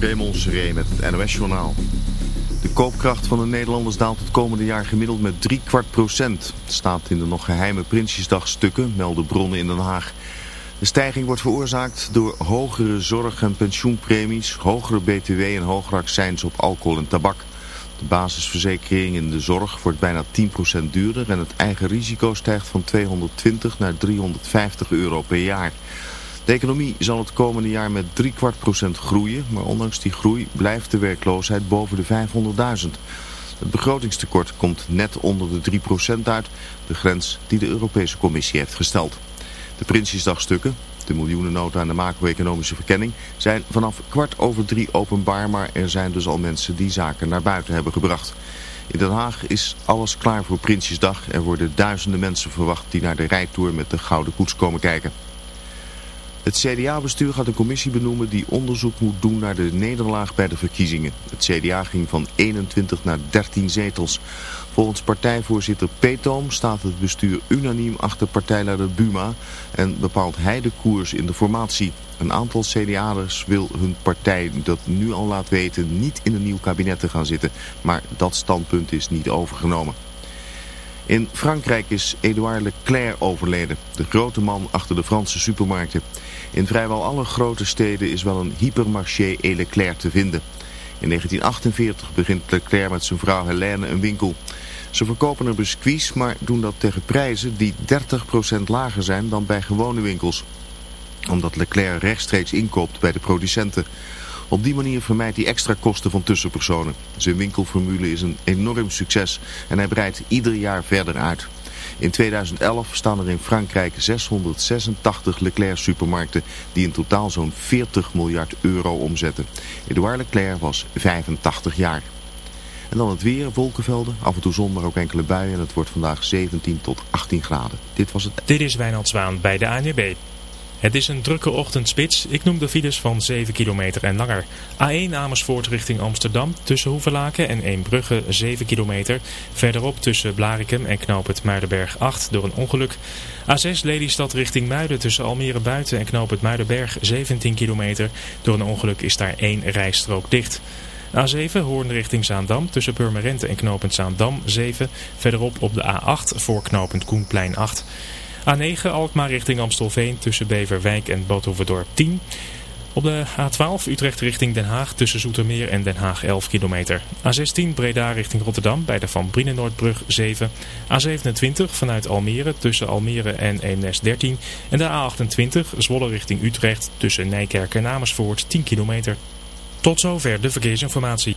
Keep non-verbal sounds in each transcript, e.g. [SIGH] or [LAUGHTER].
Raymond Seré met het NOS-journaal. De koopkracht van de Nederlanders daalt het komende jaar gemiddeld met drie kwart procent. Het staat in de nog geheime Prinsjesdagstukken, melden bronnen in Den Haag. De stijging wordt veroorzaakt door hogere zorg- en pensioenpremies, hogere btw en hogere accijns op alcohol en tabak. De basisverzekering in de zorg wordt bijna 10% duurder en het eigen risico stijgt van 220 naar 350 euro per jaar. De economie zal het komende jaar met drie kwart procent groeien, maar ondanks die groei blijft de werkloosheid boven de 500.000. Het begrotingstekort komt net onder de 3% uit, de grens die de Europese Commissie heeft gesteld. De Prinsjesdagstukken, de miljoenennota aan de macro-economische verkenning, zijn vanaf kwart over drie openbaar, maar er zijn dus al mensen die zaken naar buiten hebben gebracht. In Den Haag is alles klaar voor Prinsjesdag. Er worden duizenden mensen verwacht die naar de rijtour met de Gouden Koets komen kijken. Het CDA-bestuur gaat een commissie benoemen die onderzoek moet doen naar de nederlaag bij de verkiezingen. Het CDA ging van 21 naar 13 zetels. Volgens partijvoorzitter Peetoom staat het bestuur unaniem achter partijleider Buma en bepaalt hij de koers in de formatie. Een aantal CDA'ers wil hun partij dat nu al laat weten niet in een nieuw kabinet te gaan zitten, maar dat standpunt is niet overgenomen. In Frankrijk is Edouard Leclerc overleden, de grote man achter de Franse supermarkten. In vrijwel alle grote steden is wel een hypermarché E. Leclerc te vinden. In 1948 begint Leclerc met zijn vrouw Helene een winkel. Ze verkopen er biscuits, maar doen dat tegen prijzen die 30% lager zijn dan bij gewone winkels. Omdat Leclerc rechtstreeks inkoopt bij de producenten. Op die manier vermijdt hij extra kosten van tussenpersonen. Zijn winkelformule is een enorm succes en hij breidt ieder jaar verder uit. In 2011 staan er in Frankrijk 686 Leclerc supermarkten die in totaal zo'n 40 miljard euro omzetten. Edouard Leclerc was 85 jaar. En dan het weer, wolkenvelden, af en toe zon, maar ook enkele buien. En het wordt vandaag 17 tot 18 graden. Dit was het. Dit is Wijnald Zwaan bij de ANWB. Het is een drukke ochtendspits. Ik noem de files van 7 kilometer en langer. A1 Amersfoort richting Amsterdam tussen Hoevelaken en Eembrugge 7 kilometer. Verderop tussen Blarikum en Knoop het Muidenberg 8 door een ongeluk. A6 Lelystad richting Muiden tussen Almere Buiten en Knoop het Muidenberg 17 kilometer. Door een ongeluk is daar één rijstrook dicht. A7 Hoorn richting Zaandam tussen Purmerend en Knopend Zaandam 7. Verderop op de A8 voor Knopend Koenplein 8. A9 Alkmaar richting Amstelveen tussen Beverwijk en Badhoevedorp 10. Op de A12 Utrecht richting Den Haag tussen Zoetermeer en Den Haag 11 kilometer. A16 Breda richting Rotterdam bij de Van Brienenoordbrug 7. A27 vanuit Almere tussen Almere en Eemnes 13. En de A28 Zwolle richting Utrecht tussen Nijkerk en Amersfoort 10 kilometer. Tot zover de verkeersinformatie.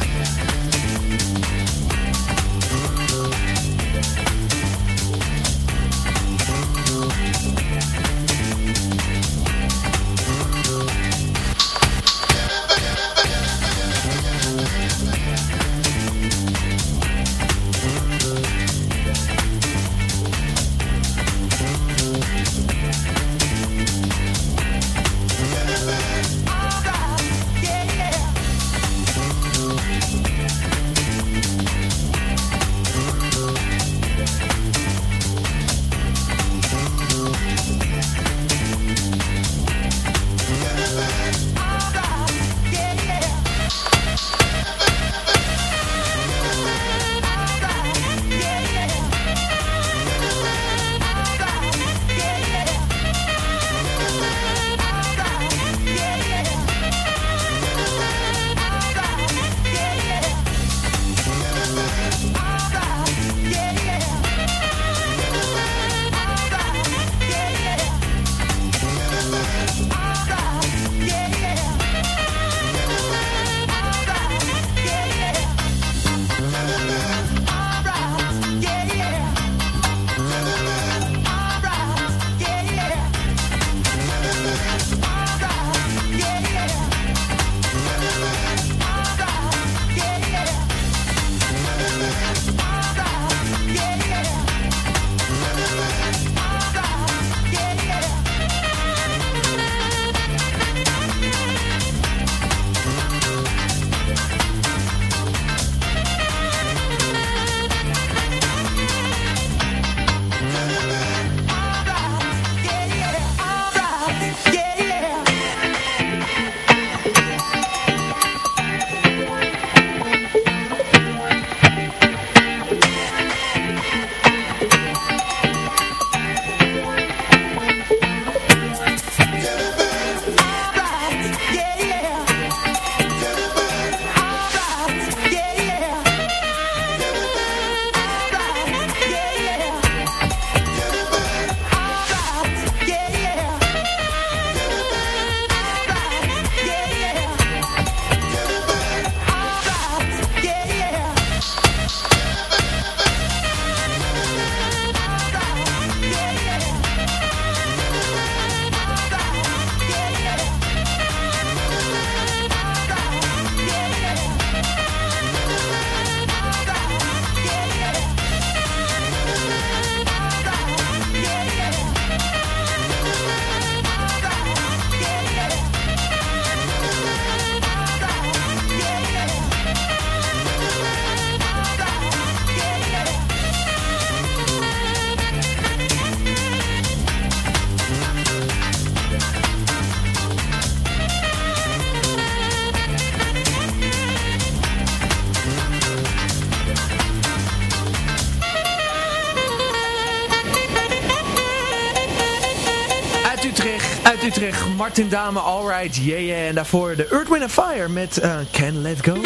Martin Dame, Alright, yeah yeah. En daarvoor de Earth, Wind Fire met uh, Can Let Go.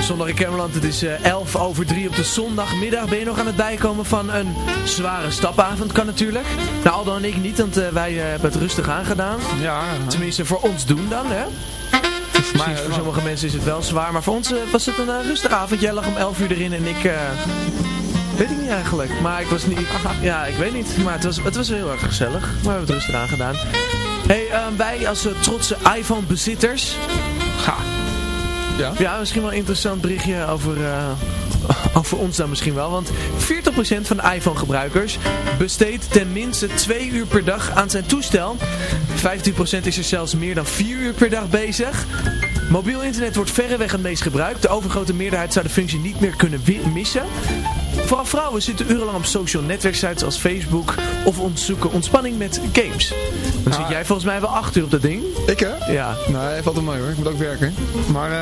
Zondag in Camerland, het is uh, eh, 11 over 3 op de zondagmiddag. Ben je nog aan het bijkomen van een zware stapavond? Kan natuurlijk. Nou, Aldo en ik niet, want uh, wij hebben het rustig aangedaan. Ja. Tenminste, voor ons doen dan, hè. Maar voor sommige mensen is het wel zwaar. Maar voor ons eh, was het een uh, rustig avond. Jij lag om 11 uur erin en ik... Uh, weet ik niet eigenlijk. Maar ik was niet... [LAUGHS] Ja, ik weet niet. Maar het was, het was heel erg gezellig. Maar we hebben het rustig aangedaan. hey, wij als trotse iPhone-bezitters... Ga. Ja? ja, misschien wel een interessant berichtje over, [LAUGHS] over ons dan misschien wel. Want 40% van iPhone-gebruikers besteedt tenminste 2 uur per dag aan zijn toestel. 15% is er zelfs meer dan 4 uur per dag bezig. Mobiel internet wordt verreweg het meest gebruikt. De overgrote meerderheid zou de functie niet meer kunnen missen. Vooral vrouwen zitten urenlang op social netwerksites als Facebook of ontzoeken ontspanning met games. Dan zit ah. jij volgens mij wel 8 uur op dat ding. Ik hè? Ja. Nou, hij valt er mooi hoor. Ik moet ook werken. Maar uh,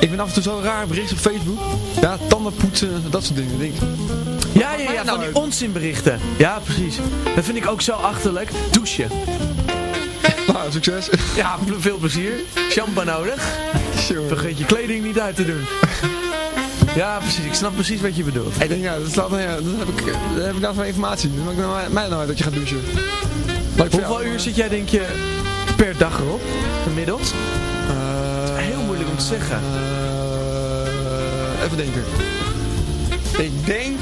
ik ben af en toe zo raar bericht op Facebook. Ja, tanden poetsen, dat soort dingen. Denk Ja, ja, ja, van die onzinberichten. Ja, precies. Dat vind ik ook zo achterlijk. Douchen. Nou, succes. Ja, veel plezier. Shampoo nodig. Vergeet je kleding niet uit te doen. Ja, precies. Ik snap precies wat je bedoelt. Ik denk, ja, dat, slaat, ja, dat heb ik, dat heb ik dan van informatie. Dan maak ik nou, mij nou uit dat je gaat douchen. Hoeveel uur zit jij, denk je, per dag erop? Gemiddeld? Uh, Heel moeilijk om te zeggen. Uh, even denken. Ik denk...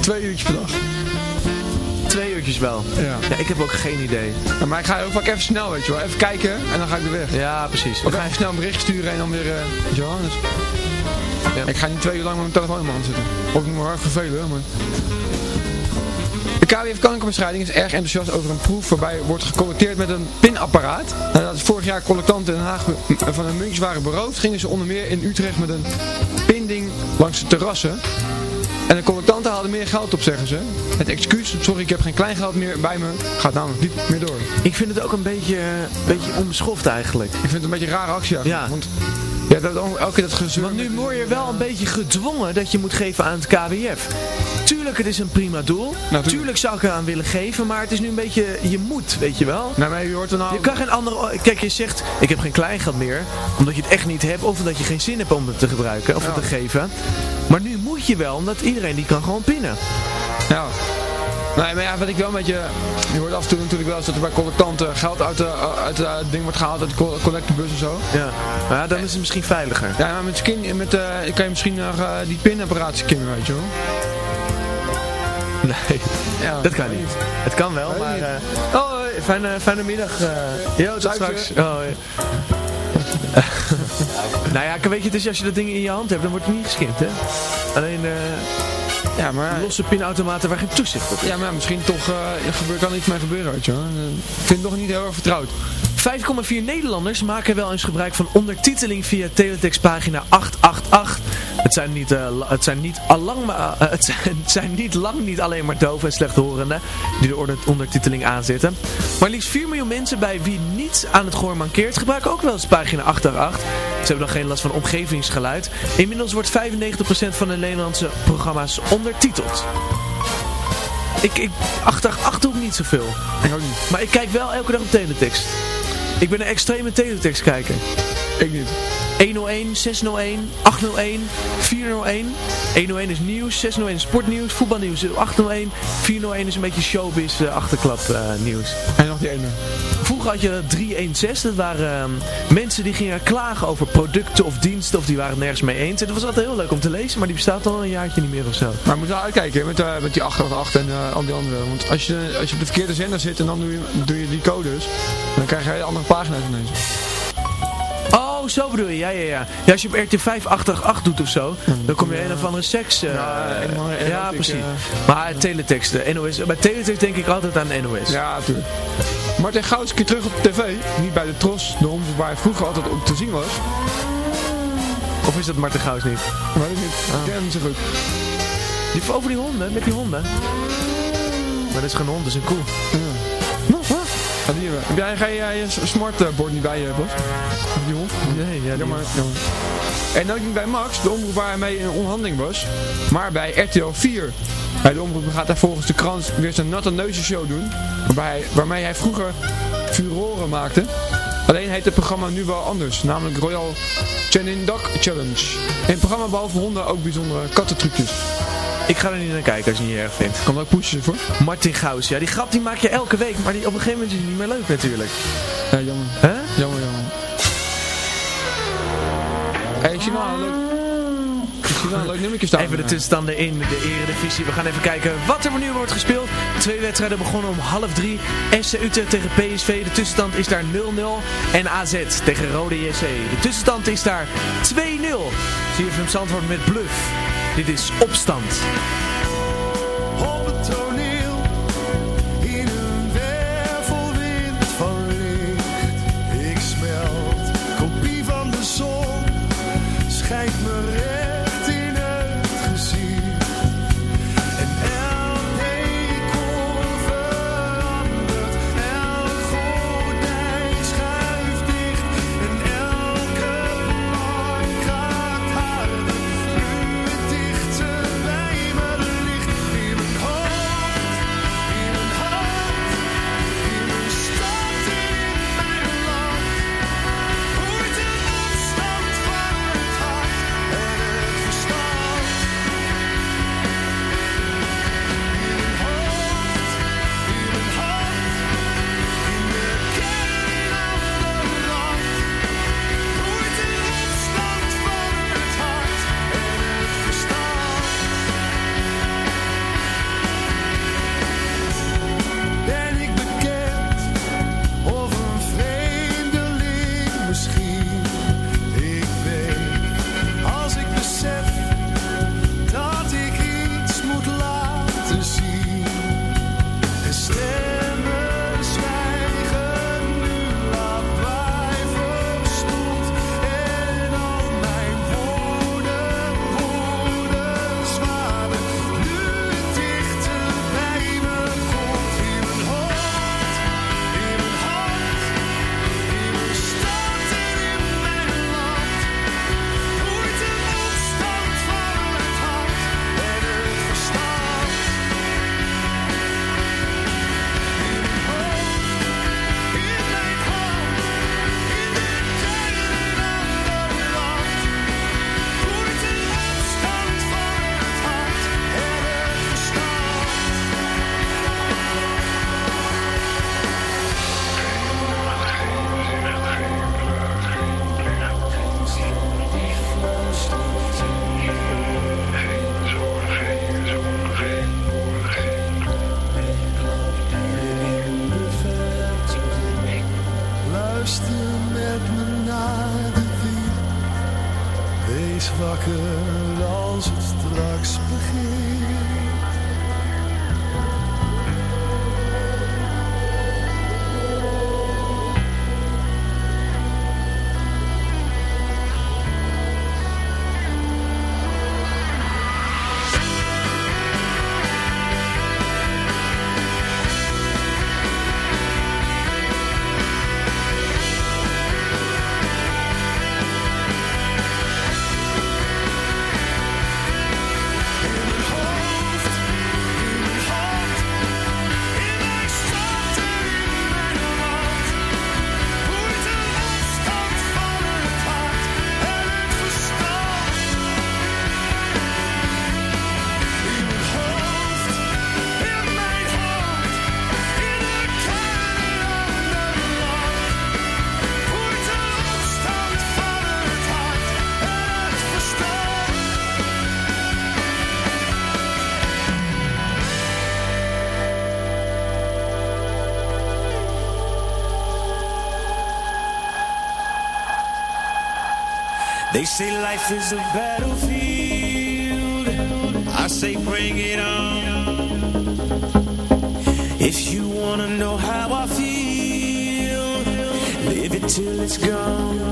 Twee uurtjes per dag. Twee uurtjes wel. Ja. ja ik heb ook geen idee. Ja, maar ik ga ook vaak even snel, weet je wel. Even kijken en dan ga ik weer weg. Ja, precies. Of ga even snel een bericht sturen en dan weer, uh, je wel. Dus... Ja. Ik ga niet twee uur lang met mijn telefoon in mijn hand zitten. Of ik me hard vervelen, maar... De KWF kankerbestrijding is erg enthousiast over een proef waarbij wordt gecollecteerd met een pinapparaat. Nadat vorig jaar collectanten in Den Haag van hun muntjes waren beroofd, gingen ze onder meer in Utrecht met een pinding langs de terrassen. En de collectanten haalden meer geld op, zeggen ze. Het excuus, sorry ik heb geen kleingeld meer bij me, gaat namelijk niet meer door. Ik vind het ook een beetje, een beetje onbeschoft eigenlijk. Ik vind het een beetje een rare actie eigenlijk. Ja. Want ja, dat, elke keer dat gezeur... Want nu word je wel een beetje gedwongen dat je moet geven aan het KWF. Tuurlijk, het is een prima doel. Nou, tuurlijk zou ik eraan willen geven, maar het is nu een beetje, je moet, weet je wel. Nou, maar je hoort er nou... Je kan geen andere... Kijk, je zegt, ik heb geen kleingeld meer, omdat je het echt niet hebt, of omdat je geen zin hebt om het te gebruiken, of ja. het te geven. Maar nu moet je wel, omdat iedereen die kan gewoon pinnen. Ja. Nee, maar ja, wat ik wel een beetje... Je hoort af en toe natuurlijk wel eens dat er bij collectanten geld uit, de, uit het ding wordt gehaald, uit de collectebus en zo. Ja, maar ja, dan is het misschien veiliger. Ja, maar met skin, met, uh, kan je misschien nog uh, die pinapparaat skinnen, weet je wel. Nee, ja, dat kan niet. Het kan wel, maar... Uh, oh, fijne, fijne middag. Uh, tot straks. Oh, ja. [LAUGHS] nou ja, weet je, dus als je dat ding in je hand hebt, dan wordt het niet geskind, hè? Alleen... Ja, maar... Losse pinautomaten waar geen toezicht op is. Ja, maar misschien toch uh, gebeur, kan iets mee gebeuren, weet je wel. Ik vind het nog niet heel erg vertrouwd. 5,4 Nederlanders maken wel eens gebruik van ondertiteling via Teletext pagina 888. Het zijn niet, uh, het zijn niet, allang, [LAUGHS] uh, het, zijn, het zijn niet lang niet alleen maar doven en slechthorenden die de ondertiteling aanzetten. Maar liefst 4 miljoen mensen bij wie niets aan het gehoor mankeert gebruiken ook wel eens pagina 888. Ze hebben dan geen last van omgevingsgeluid. Inmiddels wordt 95% van de Nederlandse programma's ondertiteld. Ik, ik 888 doe ik niet zoveel. Ik ook niet. Maar ik kijk wel elke dag op teletext. Ik ben een extreme teletext kijker. Ik niet. 101, 601, 801, 401. 101 is nieuws, 601 is sportnieuws, voetbalnieuws 801. 401 is een beetje showbiz uh, achterklap uh, nieuws. En nog die ene. Vroeger had je 316, dat waren uh, mensen die gingen klagen over producten of diensten of die waren het nergens mee eens. En dat was altijd heel leuk om te lezen, maar die bestaat al een jaartje niet meer of zo. Maar je moet wel uitkijken met, uh, met die 888 en al die andere. Want als je, als je op de verkeerde zender zit en dan doe je, doe je die codes, dan krijg je andere pagina's ineens. Oh, zo bedoel je, ja, ja, ja. ja als je op RT 588 doet of zo, dan kom je een of andere seks... Uh, ja, ja, ja precies. Maar teletext, de NOS, bij teletext denk ik altijd aan NOS. Ja, natuurlijk. Martin een keer terug op tv, niet bij de Tros, de omroep waar hij vroeger altijd op te zien was. Of is dat Martin Gauws niet? Weet ik niet, ah. ik ken zo goed. Die over die honden, met die honden. Maar dat is geen hond, dat is een koe. Ja. Nou, wat? Ja, die hebben. Heb jij, ga je je smartboard niet bij je, Bos? Die hond? Nee, ja, jammer, jammer. En ook niet bij Max, de omroep waar hij mee in onderhandeling was, maar bij RTL 4. Bij de omroep gaat hij volgens de krant weer zijn natte neuzen show doen, waarbij hij, waarmee hij vroeger furoren maakte. Alleen heet het programma nu wel anders, namelijk Royal Chenin Dog Challenge. In het programma behalve honden ook bijzondere kattentrucjes. Ik ga er niet naar kijken als je het niet erg vindt. Kan er ook poesjes voor? Martin Gauws, ja, die grap die maak je elke week, maar die, op een gegeven moment is die niet meer leuk natuurlijk. Ja, jammer. Hè? Jammer, jammer. Ik zie wel een leuk... Ik zie wel een leuk nummertje staan. Even de tussenstanden in de Eredivisie. We gaan even kijken wat er nu wordt gespeeld. Twee wedstrijden begonnen om half drie. SC Utrecht tegen PSV. De tussenstand is daar 0-0. En AZ tegen Rode JC. De tussenstand is daar 2-0. CFM Zandvoort met Bluff. Dit is Opstand. They say life is a battlefield. I say bring it on. If you wanna know how I feel, live it till it's gone.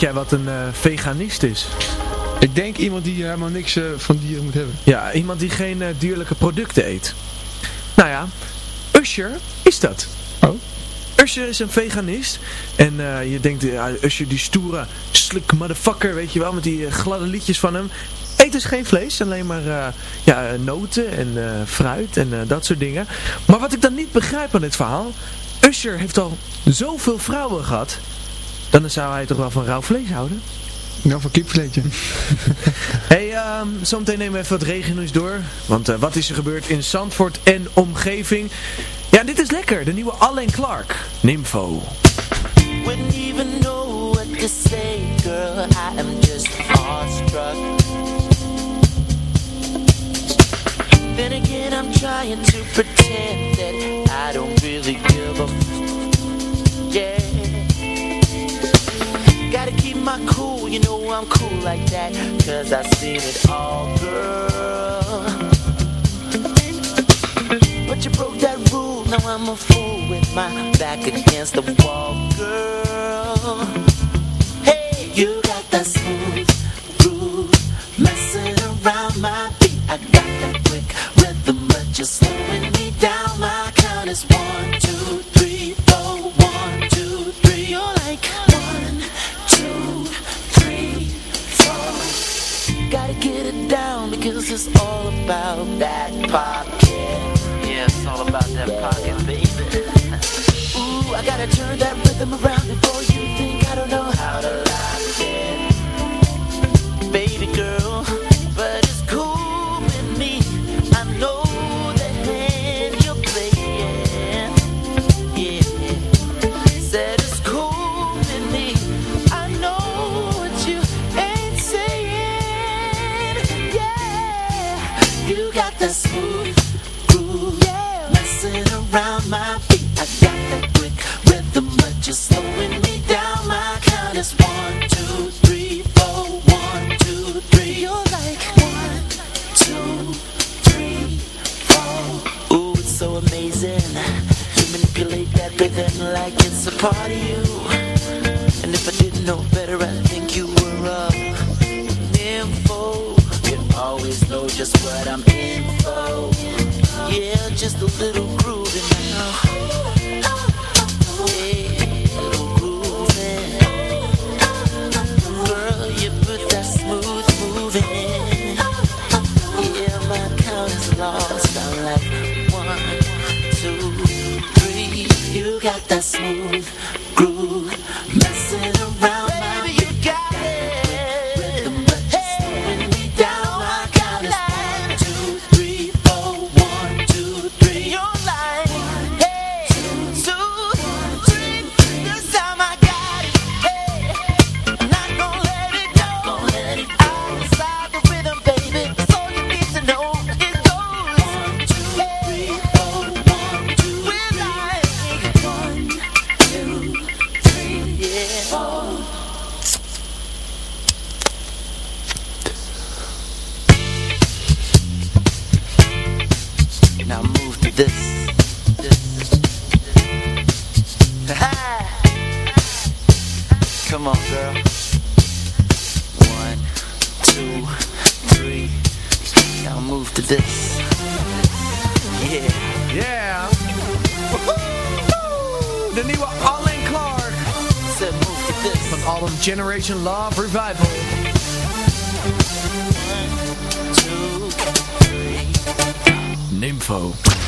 Jij wat een eh, veganist is? Ik denk iemand die helemaal niks eh, van dieren moet hebben. Ja, iemand die geen uh, dierlijke producten eet. Nou ja, Usher is dat. Oh. Usher is een veganist. En je denkt, uh, Usher die stoere slick motherfucker, weet je wel, met die gladde liedjes van hem. Eet dus geen vlees, alleen maar ja, noten en fruit en dat soort dingen. Maar wat ik dan niet begrijp aan dit verhaal, Usher heeft al zoveel vrouwen gehad. Dan zou hij toch wel van rauw vlees houden? Nou, van kipvleetje. [LAUGHS] hey, um, zometeen nemen we even wat regennieuws door. Want uh, wat is er gebeurd in Zandvoort en omgeving? Ja, dit is lekker. De nieuwe Alain Clark. Nympho. Wouldn't even know what to say, girl. I am just awestruck. Then again, I'm trying to pretend that I don't really give a yeah. Gotta keep my cool, you know I'm cool like that Cause I've seen it all, girl. But you broke that rule, now I'm a fool With my back against the wall, girl. Hey, you got that smooth groove Messing around my feet I got that quick rhythm But you're slowing me about that pocket. Yeah, it's all about that pocket, baby. Ooh, I gotta turn that rhythm around before you think I don't know how to around my feet. I got that quick rhythm, but you're slowing me down. My count is one, two, three, four. One, two, three. You're like one, two, three, four. Ooh, it's so amazing. You manipulate that rhythm like it's a part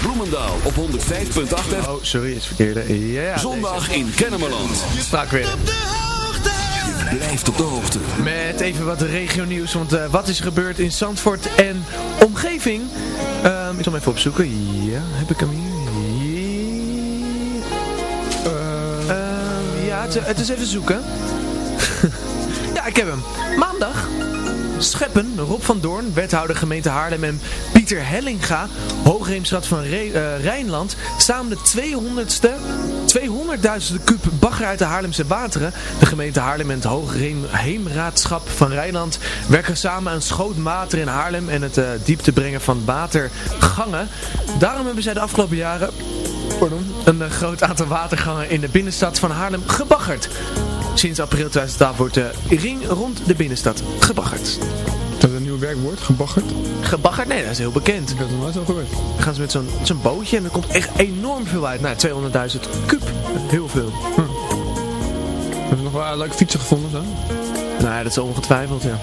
Bloemendaal op 105.8 FM. Oh, sorry, is verkeerde. Ja, Zondag in Kennemerland. Strak weer. Blijf op de hoogte. Met even wat regionieuws, want uh, wat is er gebeurd in Zandvoort en omgeving? Um, ik zal hem even opzoeken. Ja, heb ik hem hier? Ja, uh, ja het, het, is even zoeken. [LAUGHS] ja, ik heb hem. Maandag. Scheppen, Rob van Doorn, wethouder gemeente Haarlem en Pieter Hellinga, hoogheemsraad van Re uh, Rijnland, samen de 200ste 200.000 kub bagger uit de Haarlemse wateren. De gemeente Haarlem en het Hoogheemraadschap van Rijnland werken samen aan schootwater in Haarlem en het uh, diepte brengen van watergangen. Daarom hebben zij de afgelopen jaren pardon, een uh, groot aantal watergangen in de binnenstad van Haarlem gebaggerd. Sinds april 2012 wordt de ring rond de binnenstad gebaggerd. Dat is een nieuwe werkwoord, gebaggerd? Gebaggerd? Nee, dat is heel bekend. Ik heb het nog nooit zo gehoord. Dan gaan ze met zo'n zo'n bootje en er komt echt enorm veel uit. Nou, 200.000 kub. Heel veel. Hebben we nog wel leuke fietsen gevonden zo? Nou, dat is ongetwijfeld, ja.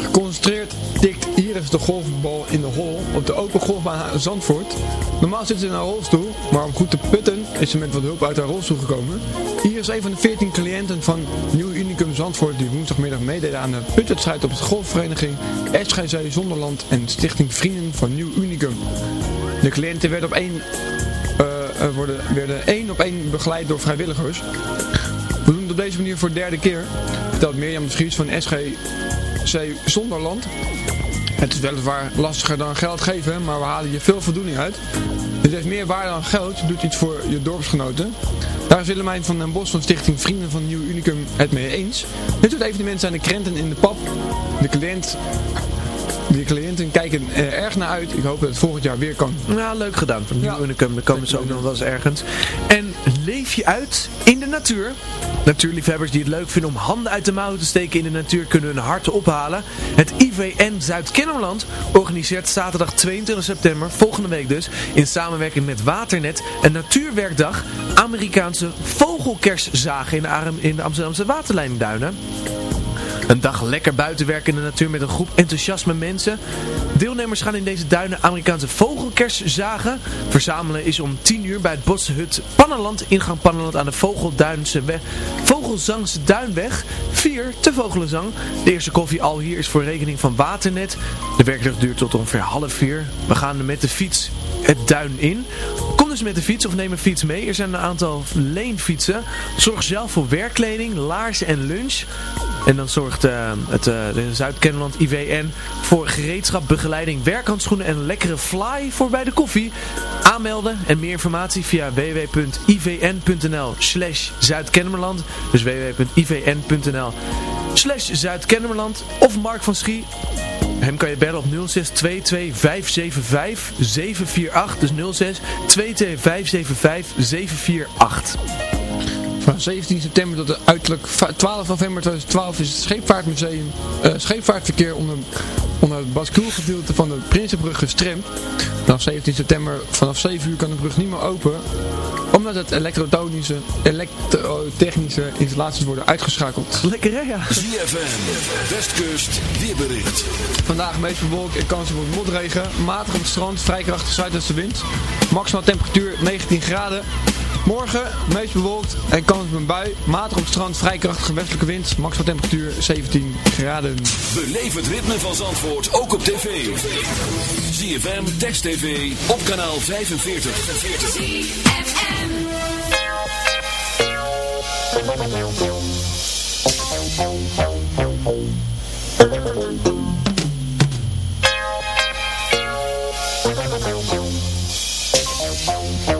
Geconcentreerd tikt De golfbal in de hol op de open golfbaan Zandvoort. Normaal zit ze in haar rolstoel, maar om goed te putten is ze met wat hulp uit haar rolstoel gekomen. Iris is een van de 14 cliënten van Nieuw Unicum Zandvoort die woensdagmiddag meededen aan de putwedstrijd op de golfvereniging SGC Zonderland en Stichting Vrienden van Nieuw Unicum. De cliënten werden op één, eh, eh, worden, werden één op één begeleid door vrijwilligers. We doen het op deze manier voor de derde keer, vertelt Mirjam Vries van SGC Zonderland. Het is weliswaar lastiger dan geld geven, maar we halen je veel voldoening uit. Dit heeft meer waarde dan geld, je doet iets voor je dorpsgenoten. Daar is Willemijn van den Bos van Stichting Vrienden van Nieuw Unicum het mee eens. Dit soort evenementen zijn de krenten in de pap. De cliënt de cliënten kijken er erg naar uit. Ik hoop dat het volgend jaar weer kan. Nou, leuk gedaan van Nieuw Unicum. Daar komen ze ook nog wel eens ergens. En leef je uit in de natuur. Natuurliefhebbers die het leuk vinden om handen uit de mouwen te steken in de natuur kunnen hun harten ophalen. Het IVN Zuid-Kennemerland organiseert zaterdag 22 september, volgende week dus, in samenwerking met Waternet, een natuurwerkdag Amerikaanse vogelkerszagen in de, Amsterdamse waterleidingduinen. Een dag lekker buiten werken in de natuur met een groep enthousiasme mensen. Deelnemers gaan in deze duinen Amerikaanse vogelkers zagen. Verzamelen is om 10 uur bij het boshut Pannenland, ingang Pannenland aan de Vogelduinse weg. Vogelzangse Duinweg. 4 te Vogelenzang. De eerste koffie al hier is voor rekening van Waternet. De werkdag duurt tot ongeveer half vier. We gaan met de fiets het duin in. Met de fiets of neem een fiets mee. Er zijn een aantal leenfietsen. Zorg zelf voor werkkleding, laarzen en lunch. En dan zorgt eh, het uh, de Zuid-Kennemerland IVN voor gereedschap, begeleiding, werkhandschoenen en lekkere fly voor bij de koffie. Aanmelden en meer informatie via www.ivn.nl slash. Dus www.ivn.nl slash of Mark van Schie. Hem kan je bellen op 0622 575 748. Dus 06 22 575 748. Van 17 september tot de uiterlijk 12 november 2012 is het Scheepvaartmuseum, eh, scheepvaartverkeer onder, onder het basculegedeelte van de Prinsenbrug gestremd. Vanaf 17 september vanaf 7 uur kan de brug niet meer open, omdat het elektrotonische, elektrotechnische installaties worden uitgeschakeld. Lekker hè, ja. ZFM, Westkust, weerbericht. Vandaag meest bewolkt en kans op motregen. Matig op het strand, vrij krachtige zuidwestenwind. Maximaal temperatuur 19 graden. Morgen meest bewolkt en kans op een bui. Matig op het strand, vrij krachtige westelijke wind. Maximaal temperatuur 17 graden. Beleef het ritme van Zandvoort ook op tv. ZFM, Text TV, op kanaal 45. It's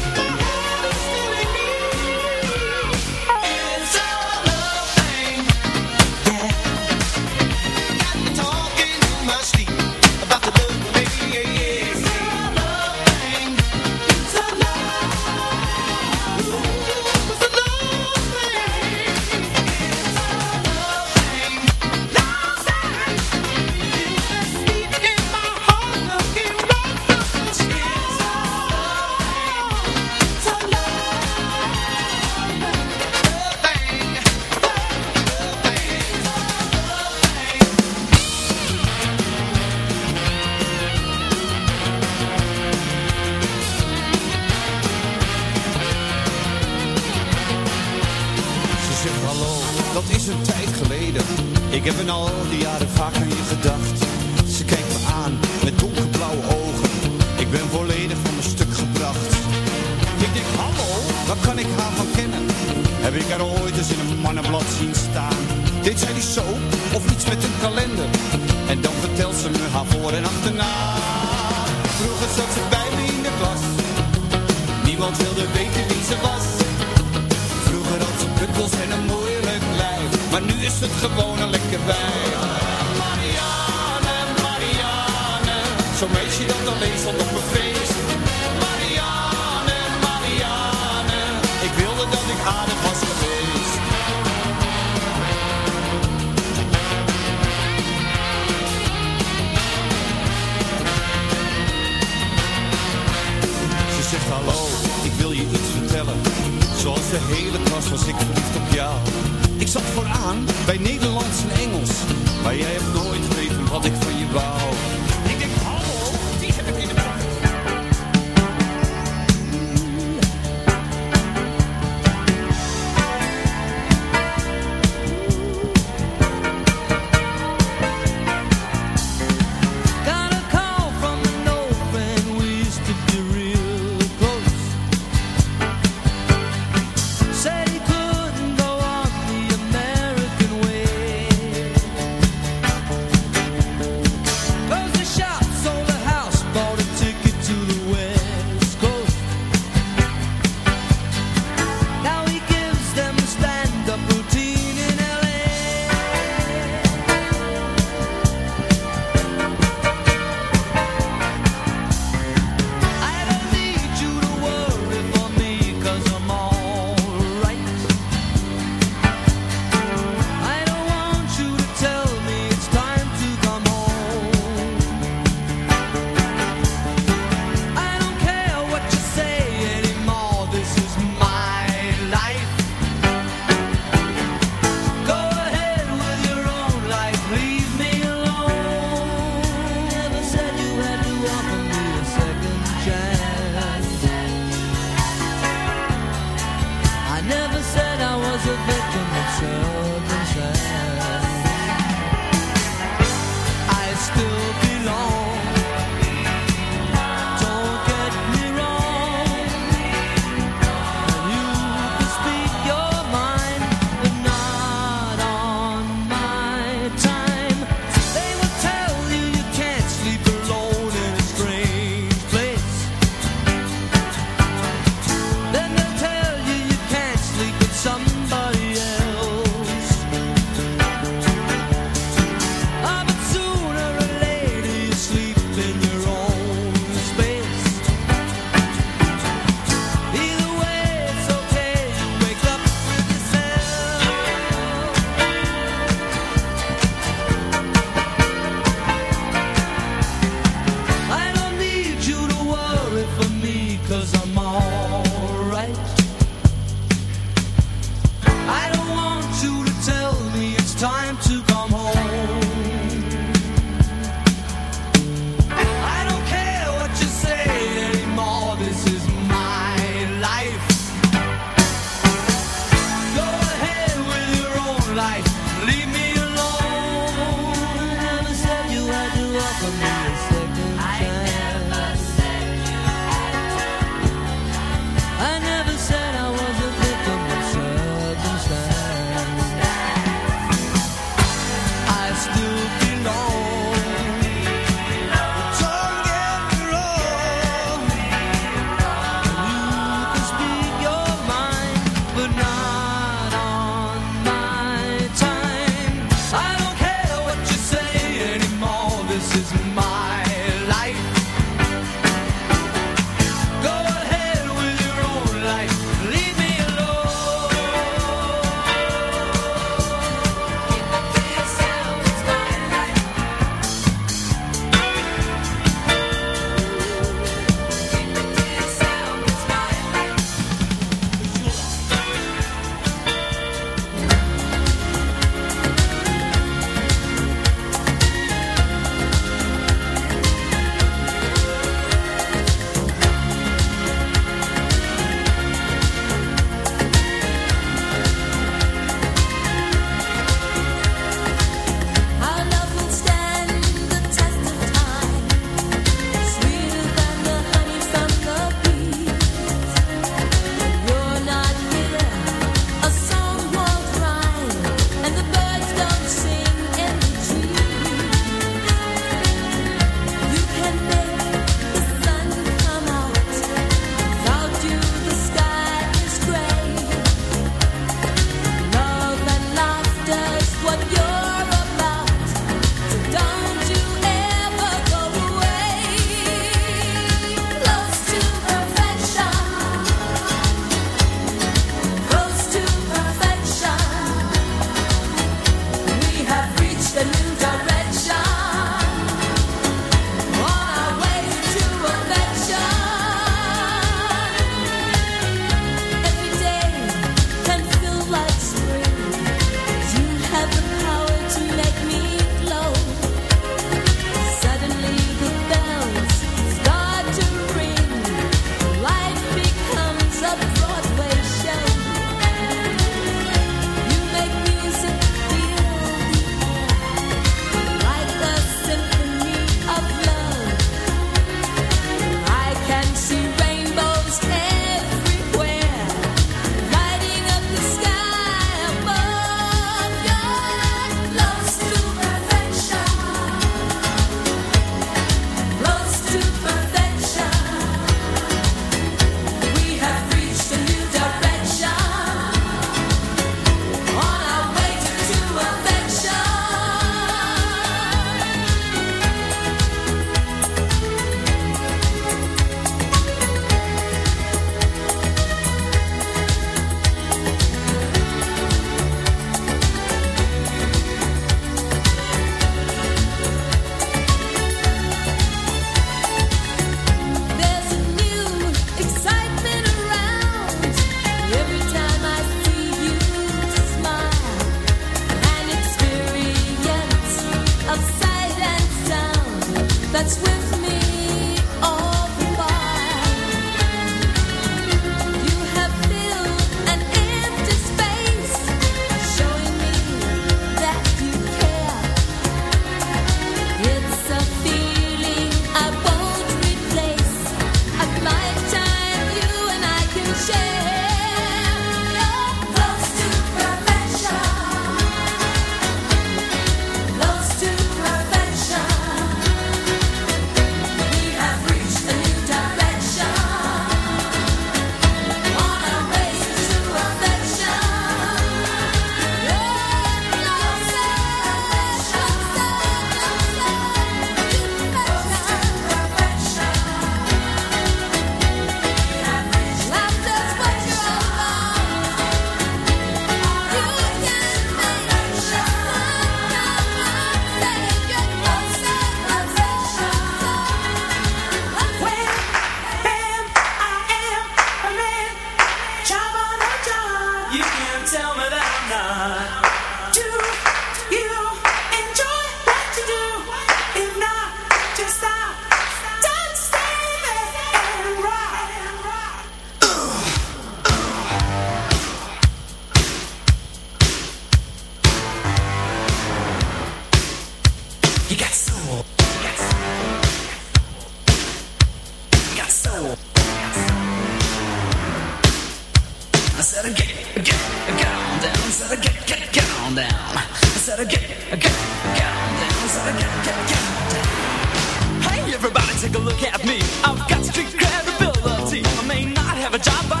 Said, get, get, get on down. I said, get, get, get on down. I said, get, get, get on down. I said, get, get, get on down. Hey, everybody, take a look at me. I've got street credibility. I may not have a job, but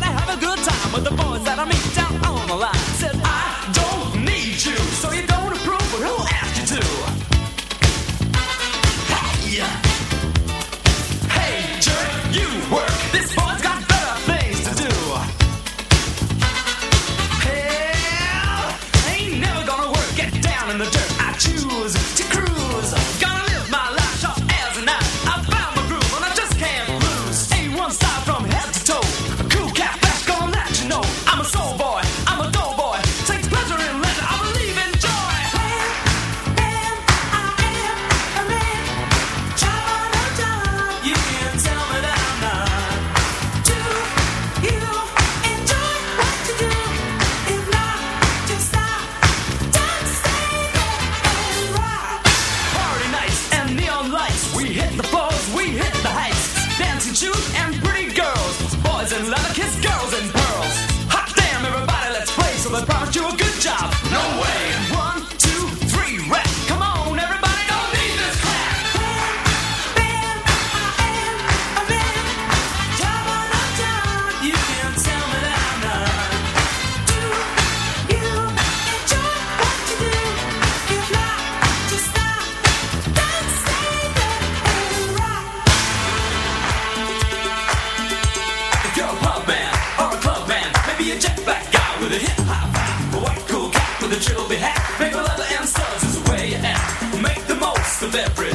of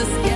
the sky.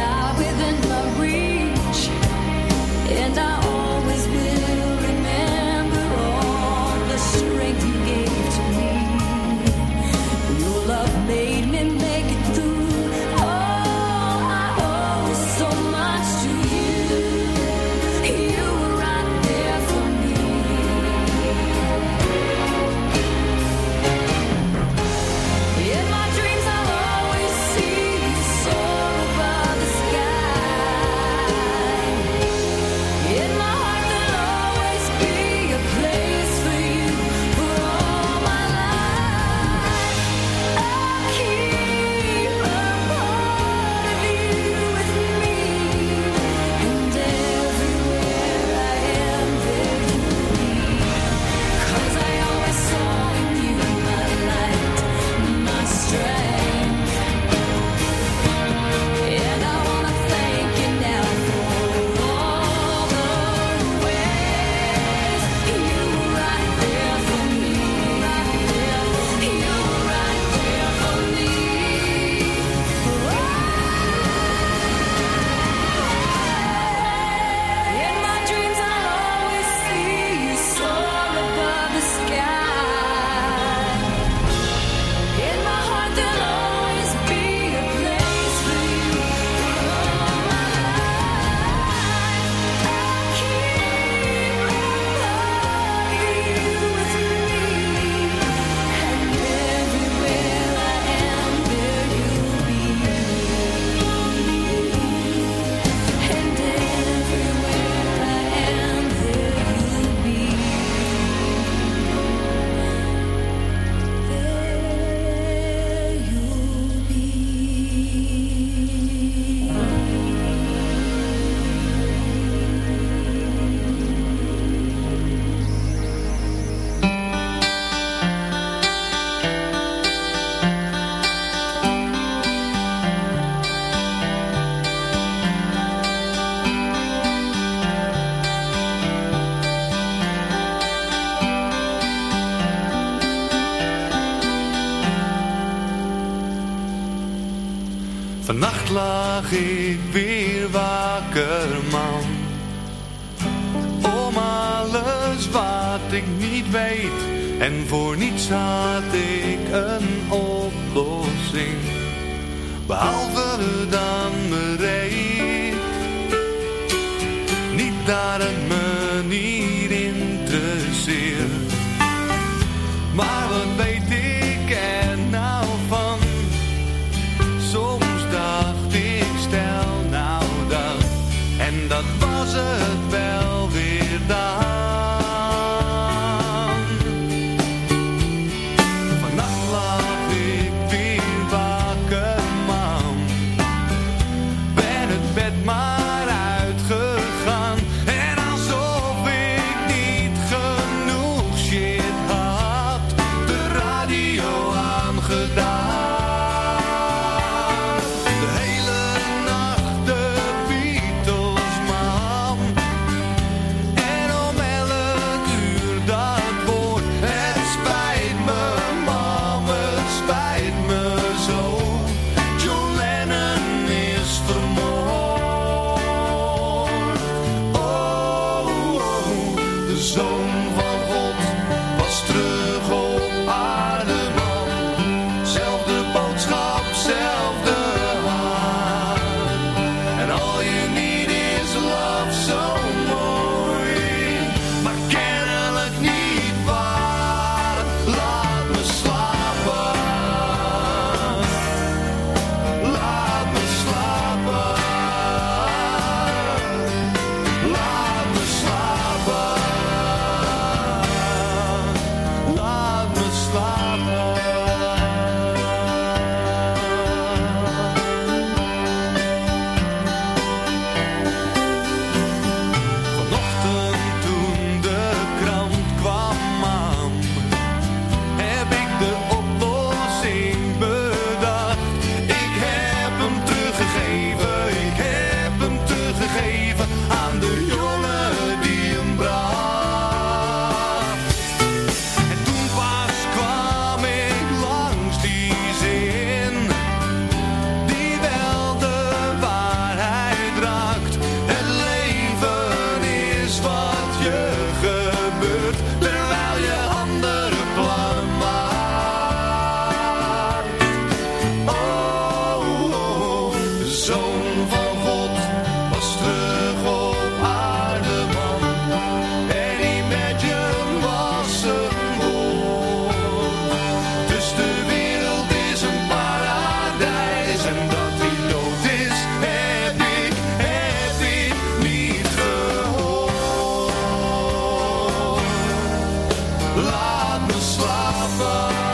lag ik weer wakker man. Om alles wat ik niet weet en voor niets had ik Laat me slapen.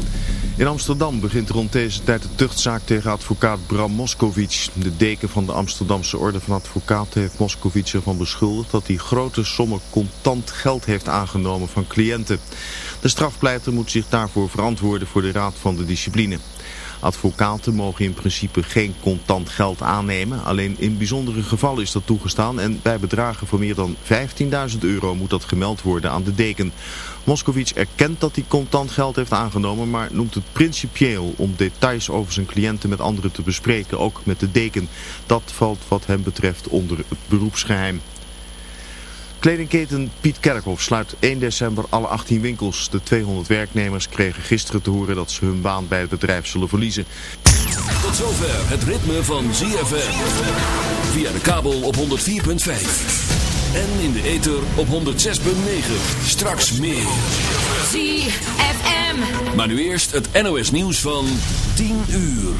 In Amsterdam begint rond deze tijd de tuchtzaak tegen advocaat Bram Moskowitz. De deken van de Amsterdamse Orde van Advocaten heeft Moskowitz ervan beschuldigd dat hij grote sommen contant geld heeft aangenomen van cliënten. De strafpleiter moet zich daarvoor verantwoorden voor de Raad van de Discipline. Advocaten mogen in principe geen contant geld aannemen. Alleen in bijzondere gevallen is dat toegestaan. En bij bedragen van meer dan 15.000 euro moet dat gemeld worden aan de deken. Moskowitz erkent dat hij contant geld heeft aangenomen. Maar noemt het principieel om details over zijn cliënten met anderen te bespreken. Ook met de deken. Dat valt wat hem betreft onder het beroepsgeheim. Kledingketen Piet Kerkhoff sluit 1 december alle 18 winkels. De 200 werknemers kregen gisteren te horen dat ze hun baan bij het bedrijf zullen verliezen. Tot zover het ritme van ZFM. Via de kabel op 104.5. En in de ether op 106.9. Straks meer. ZFM. Maar nu eerst het NOS nieuws van 10 uur.